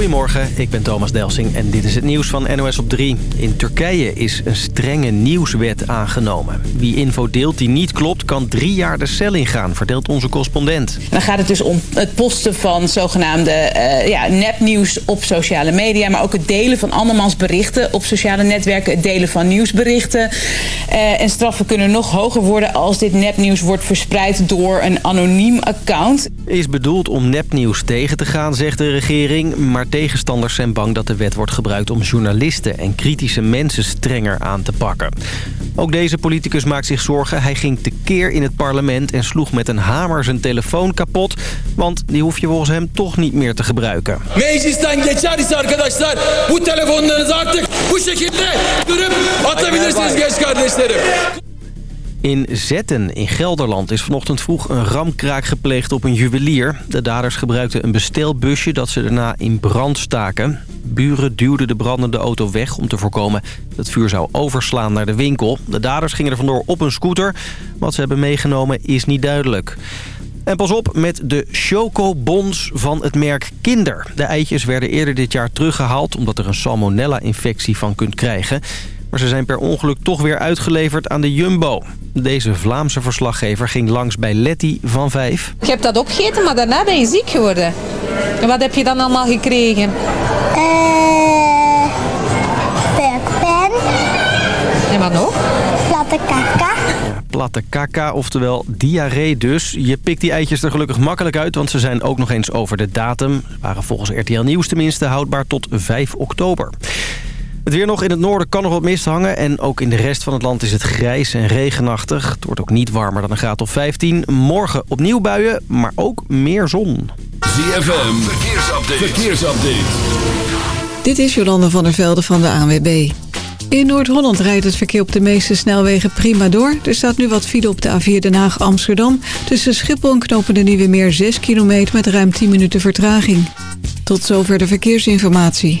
Goedemorgen, ik ben Thomas Delsing en dit is het nieuws van NOS op 3. In Turkije is een strenge nieuwswet aangenomen. Wie info deelt die niet klopt, kan drie jaar de cel ingaan, vertelt onze correspondent. Dan gaat het dus om het posten van zogenaamde uh, ja, nepnieuws op sociale media... maar ook het delen van andermans berichten op sociale netwerken... het delen van nieuwsberichten. Uh, en straffen kunnen nog hoger worden als dit nepnieuws wordt verspreid door een anoniem account. Is bedoeld om nepnieuws tegen te gaan, zegt de regering. Maar tegenstanders zijn bang dat de wet wordt gebruikt om journalisten en kritische mensen strenger aan te pakken. Ook deze politicus maakt zich zorgen. Hij ging tekeer in het parlement en sloeg met een hamer zijn telefoon kapot. Want die hoef je volgens hem toch niet meer te gebruiken. Meclisten geçer arkadaşlar bu telefonlarınızı artık bu şekilde atabilirsiniz kardeşlerim. In Zetten in Gelderland is vanochtend vroeg een ramkraak gepleegd op een juwelier. De daders gebruikten een bestelbusje dat ze daarna in brand staken. Buren duwden de brandende auto weg om te voorkomen dat vuur zou overslaan naar de winkel. De daders gingen er vandoor op een scooter. Wat ze hebben meegenomen is niet duidelijk. En pas op met de chocobons van het merk Kinder. De eitjes werden eerder dit jaar teruggehaald... omdat er een salmonella-infectie van kunt krijgen. Maar ze zijn per ongeluk toch weer uitgeleverd aan de Jumbo. Deze Vlaamse verslaggever ging langs bij Letty van 5. Ik heb dat opgegeten, maar daarna ben je ziek geworden. En wat heb je dan allemaal gekregen? Eh, pen. En wat nog? Platte kaka. Ja, platte kaka, oftewel diarree dus. Je pikt die eitjes er gelukkig makkelijk uit, want ze zijn ook nog eens over de datum. Ze waren volgens RTL Nieuws tenminste houdbaar tot 5 oktober. Het weer nog in het noorden kan nog wat mist hangen. En ook in de rest van het land is het grijs en regenachtig. Het wordt ook niet warmer dan een graad of 15. Morgen opnieuw buien, maar ook meer zon. ZFM, verkeersupdate. verkeersupdate. Dit is Jolande van der Velde van de ANWB. In Noord-Holland rijdt het verkeer op de meeste snelwegen prima door. Er staat nu wat file op de A4 Den Haag-Amsterdam. Tussen Schiphol en Knopen de Nieuwe Meer 6 kilometer met ruim 10 minuten vertraging. Tot zover de verkeersinformatie.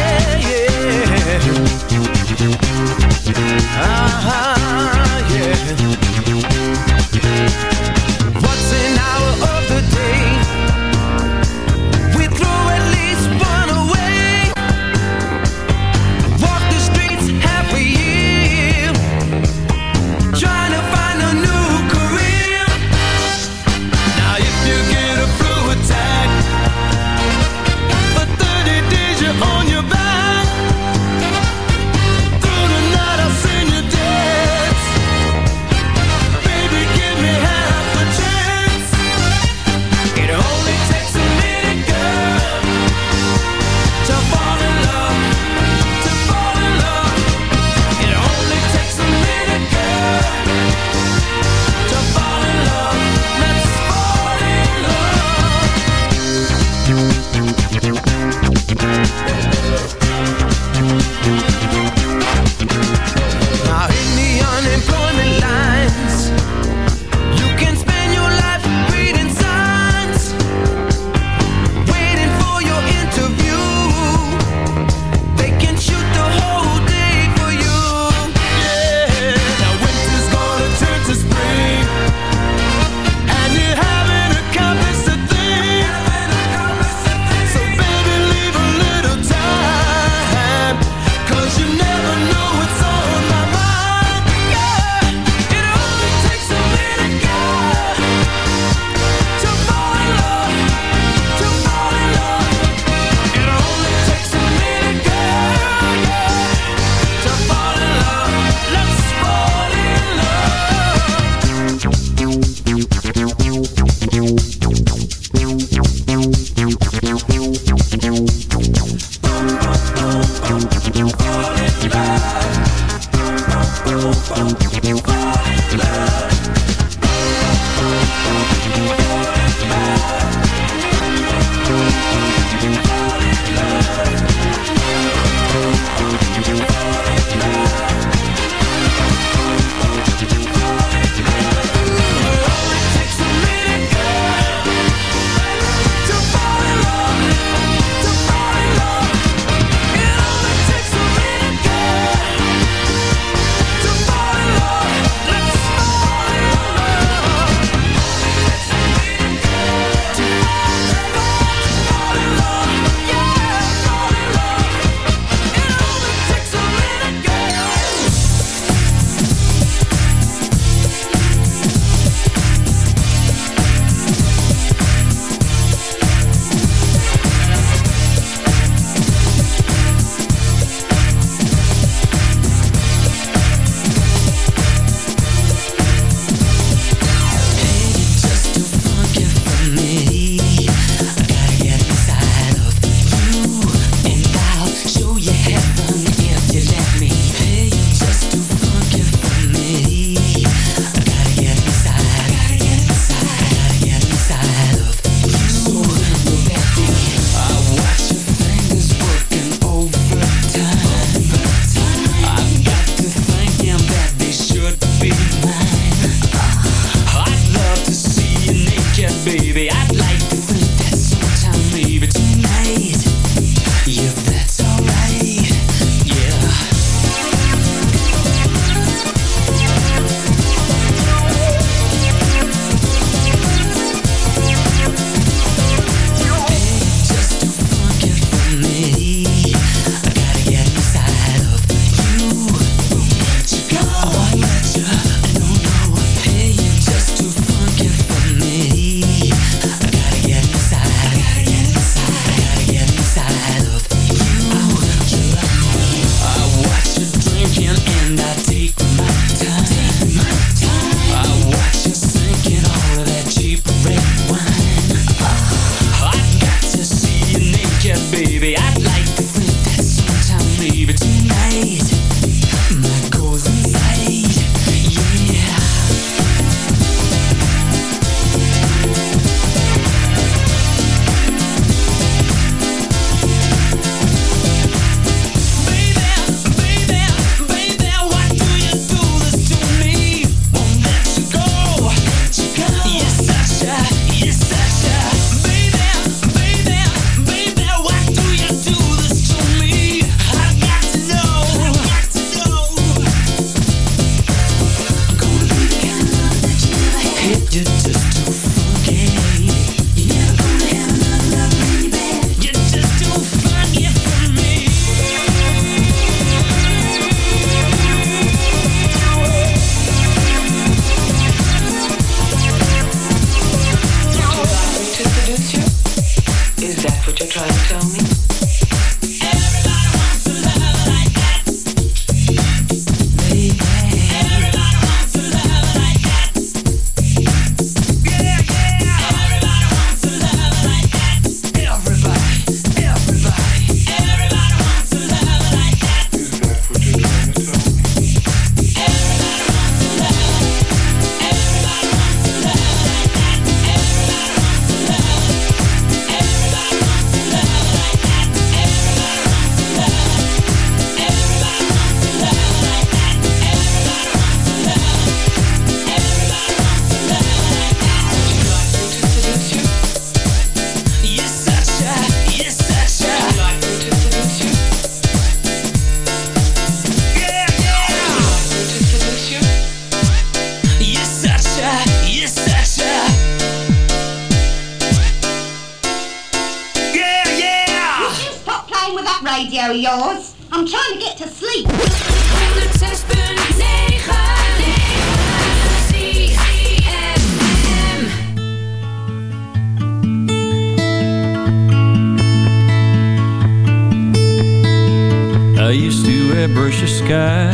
sky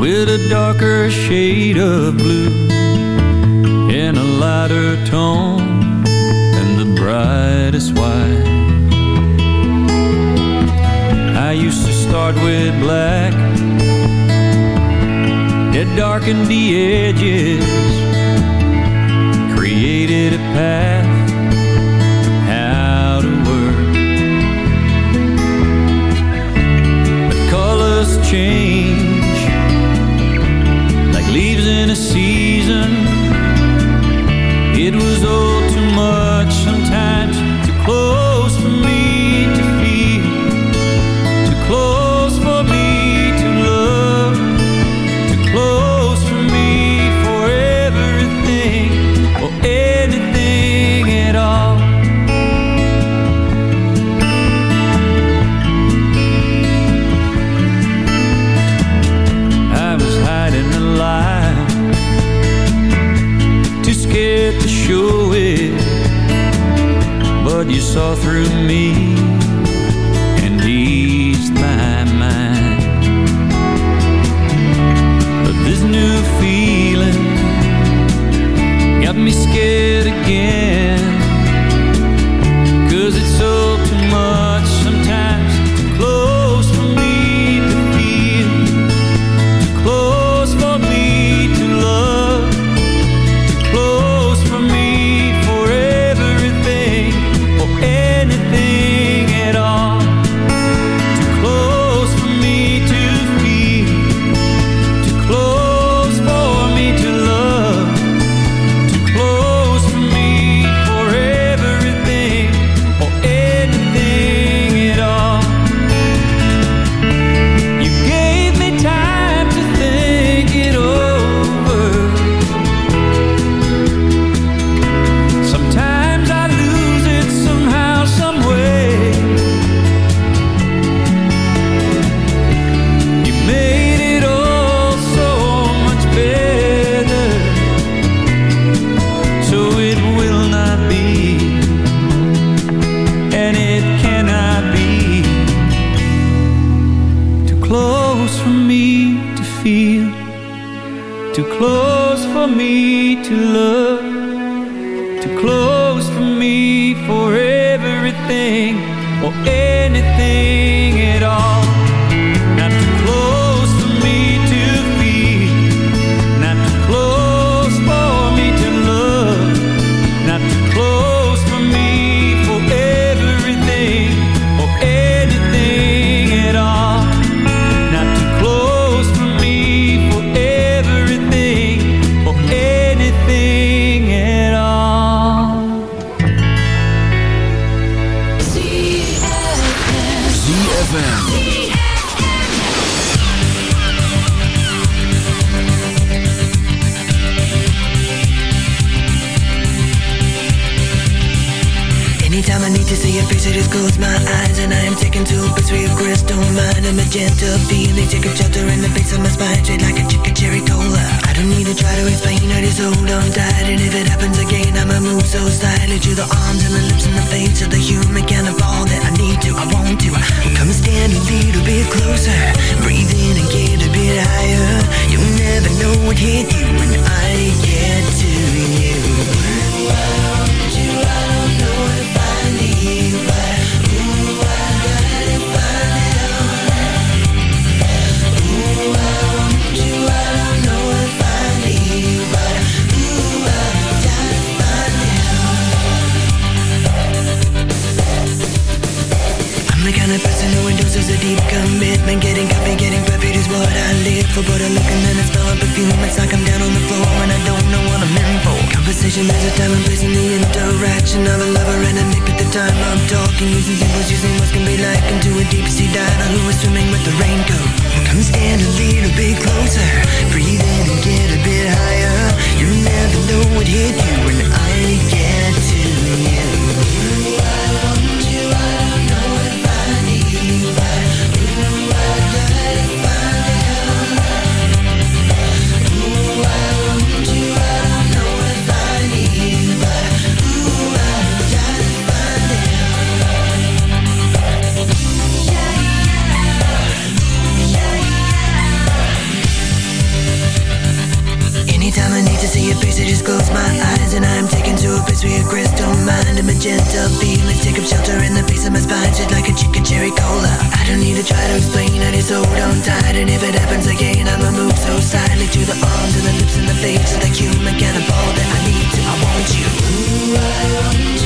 with a darker shade of blue in a lighter tone than the brightest white. I used to start with black, it darkened the edges jet of feelings Take up shelter in the face of my spine Shit like a chicken cherry cola. I don't need to try to explain I just hold on tight And if it happens again I'ma move so silently To the arms, to the lips, and the face Of the human cannonball that I need to I want you. Ooh, I want you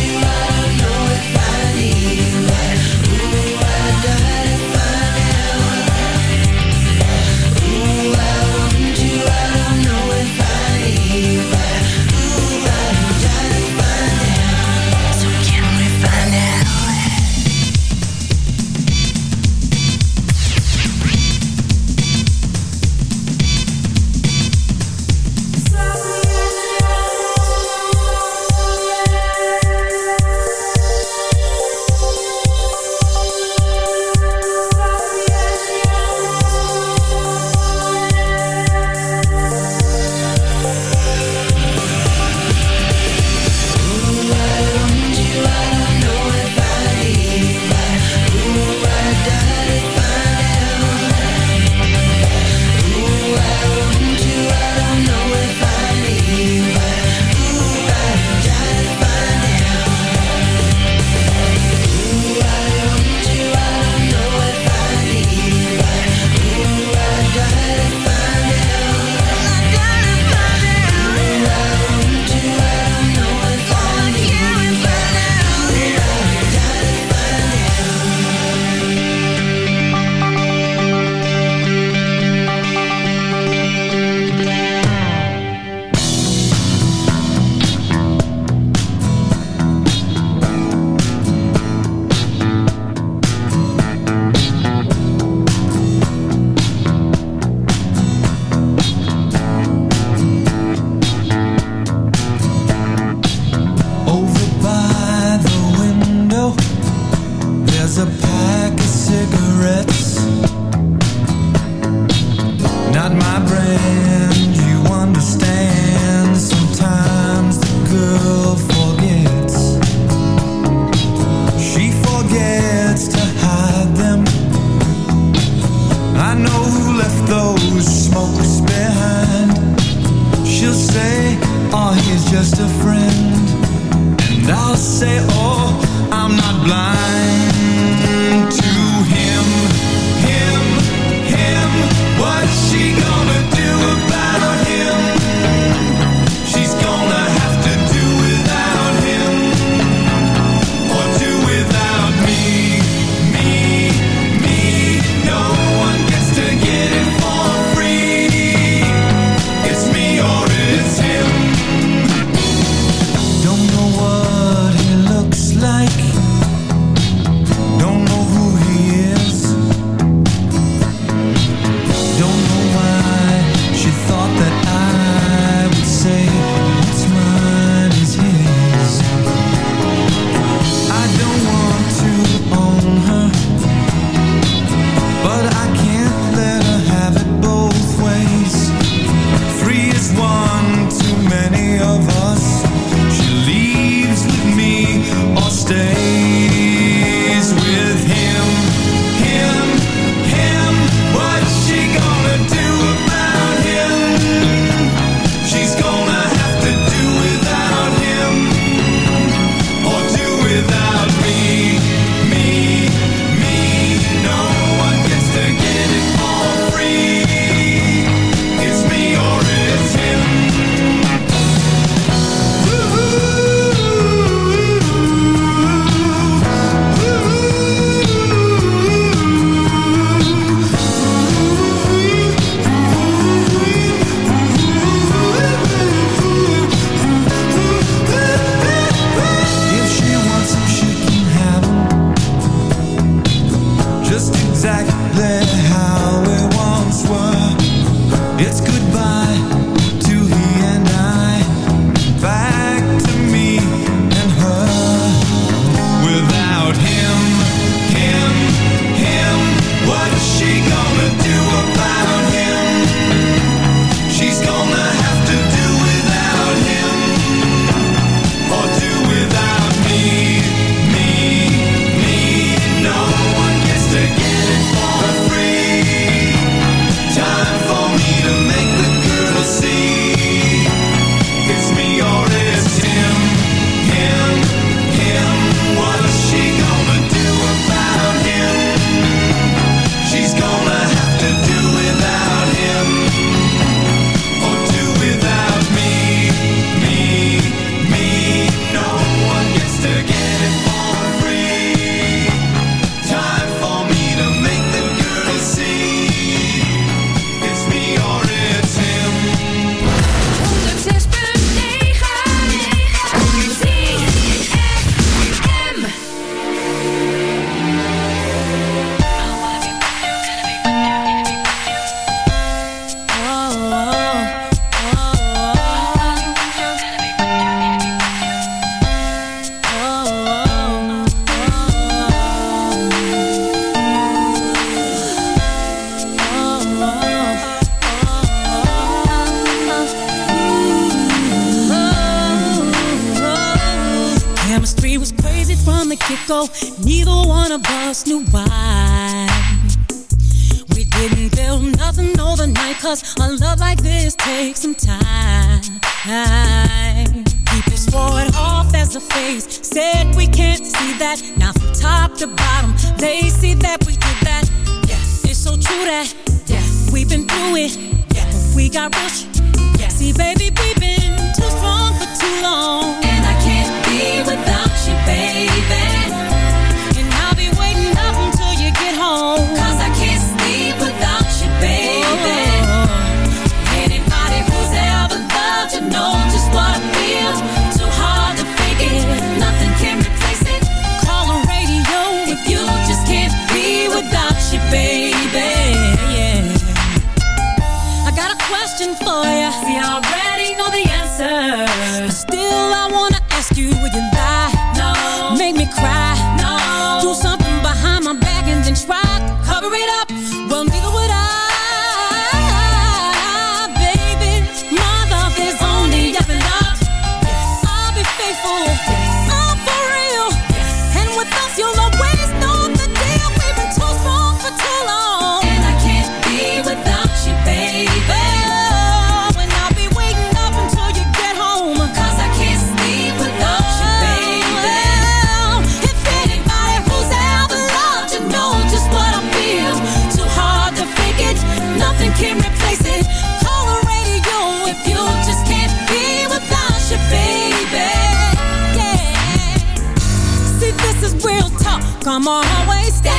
I'ma always stay.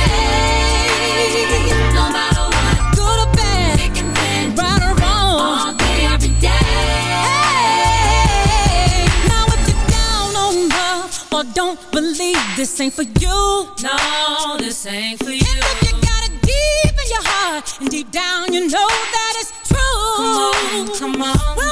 No matter what, good or bad, right or wrong, all day every day. Now if you're down on love or don't believe, this ain't for you. No, this ain't for you. And if you got it deep in your heart and deep down you know that it's true. Come on, come on. Well,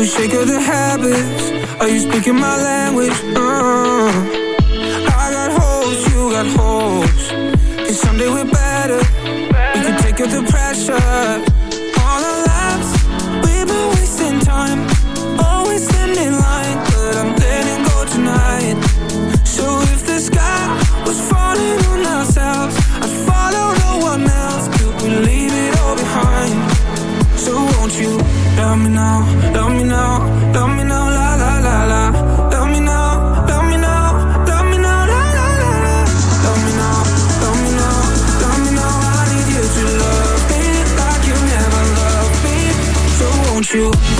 we shake the habits? Are you speaking my language? Uh, I got you got someday we're you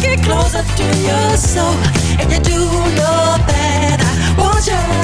Get closer to your soul, and you do know that I want you.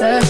success.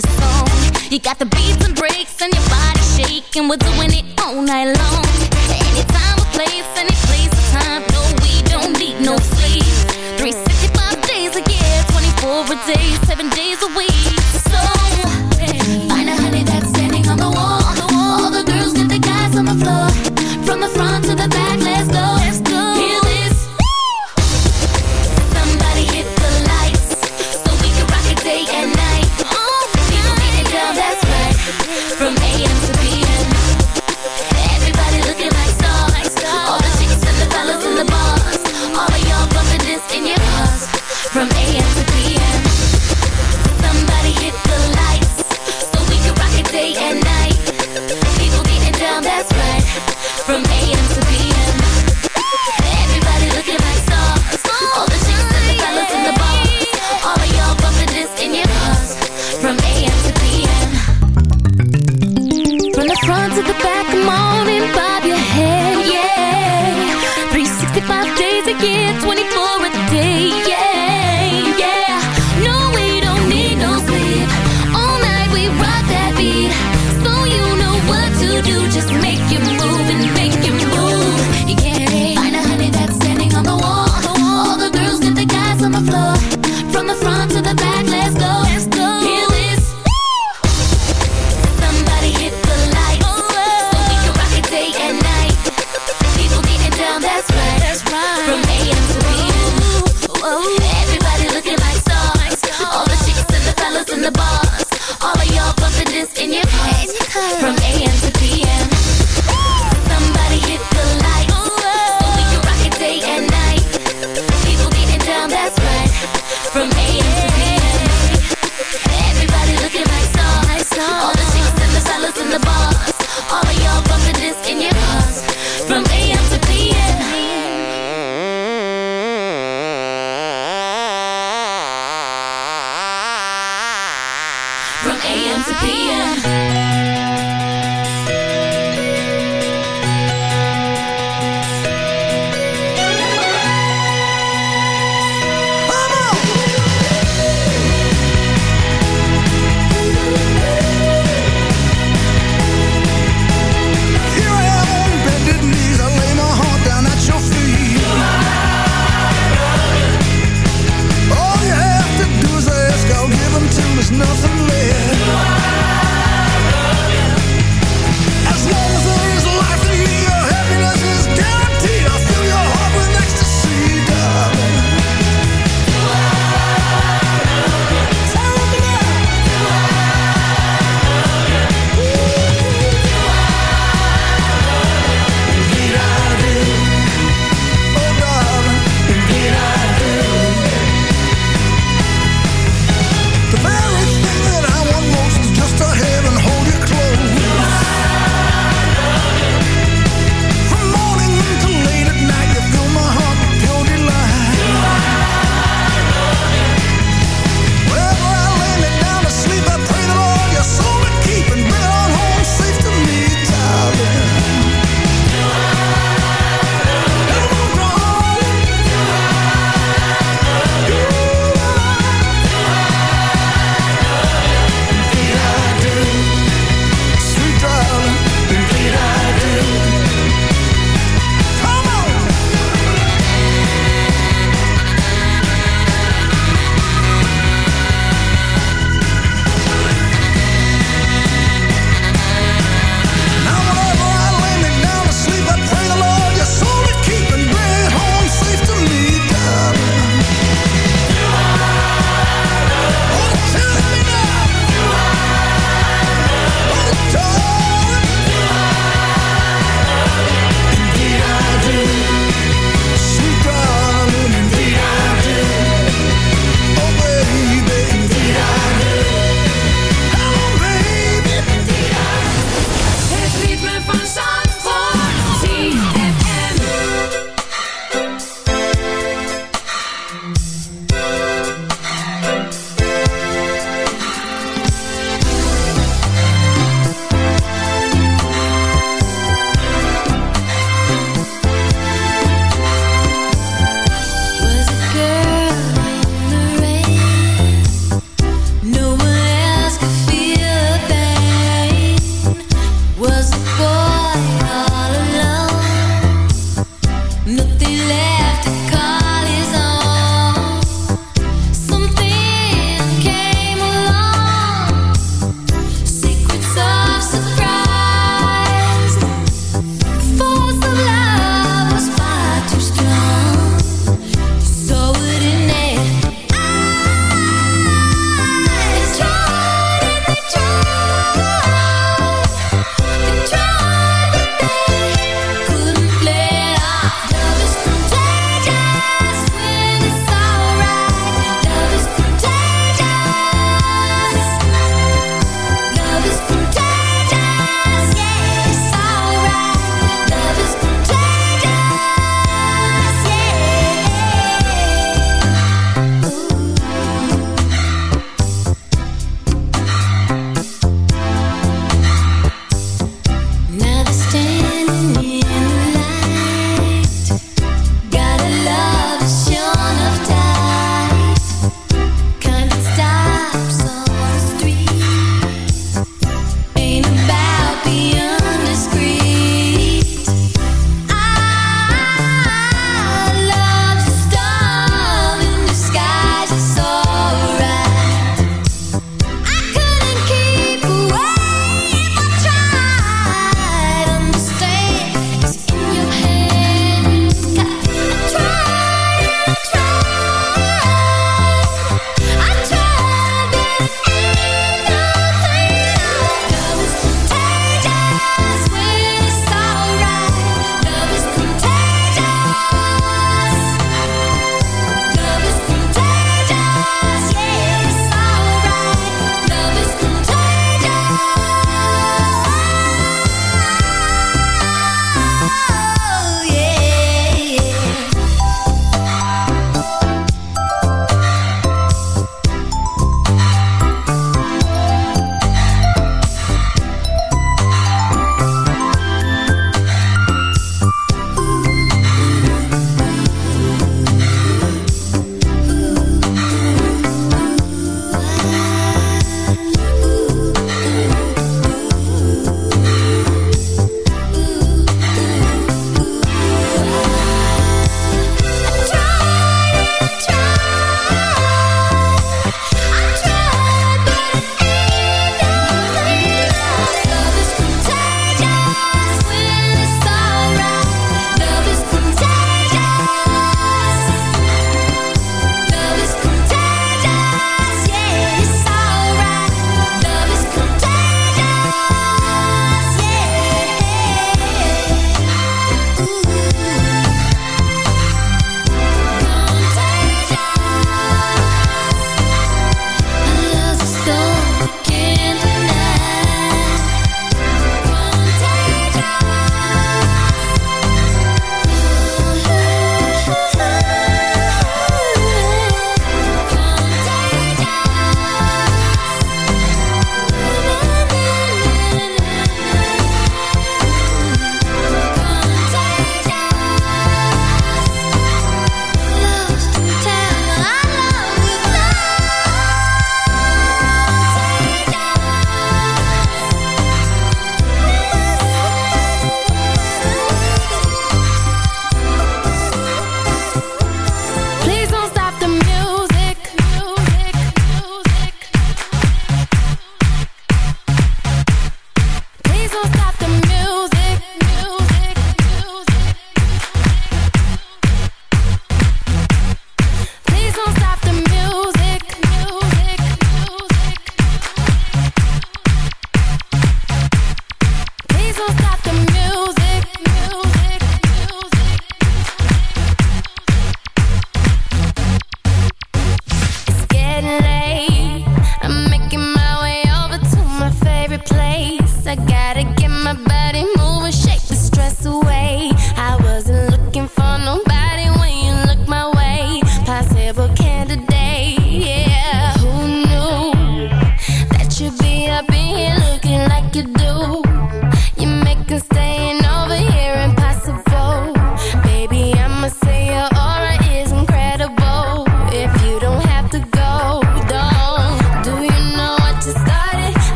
just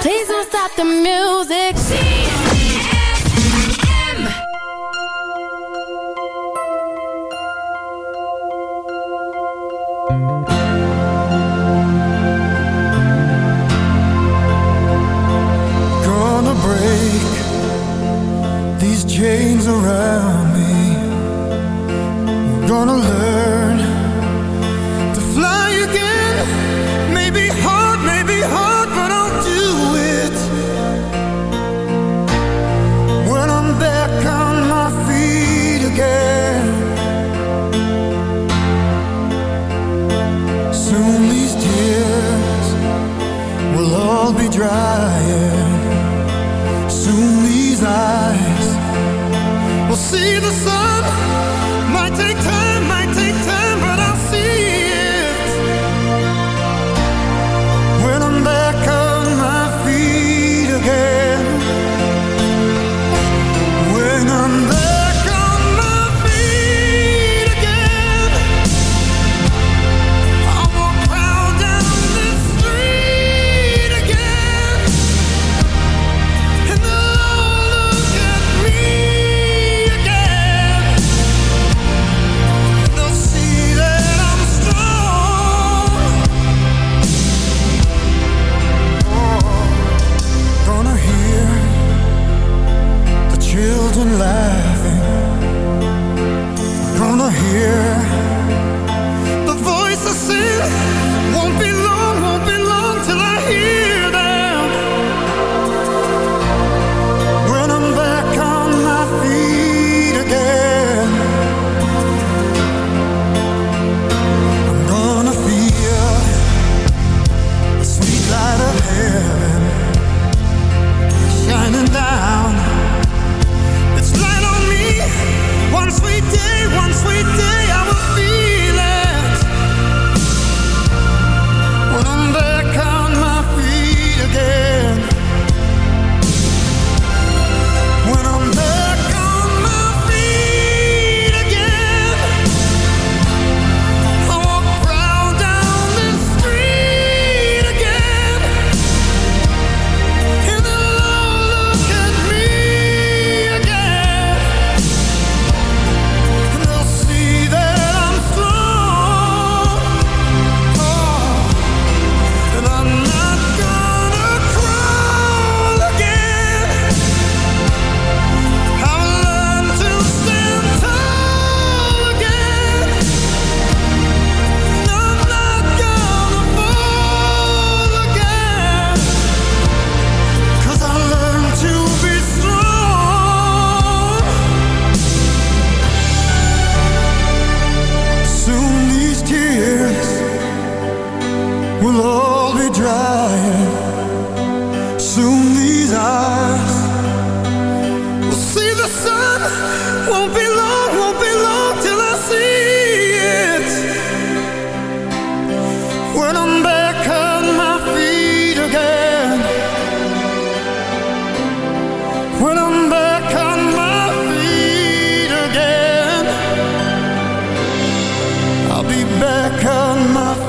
Please don't stop the music. Gonna break these chains around. see the sun.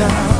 야.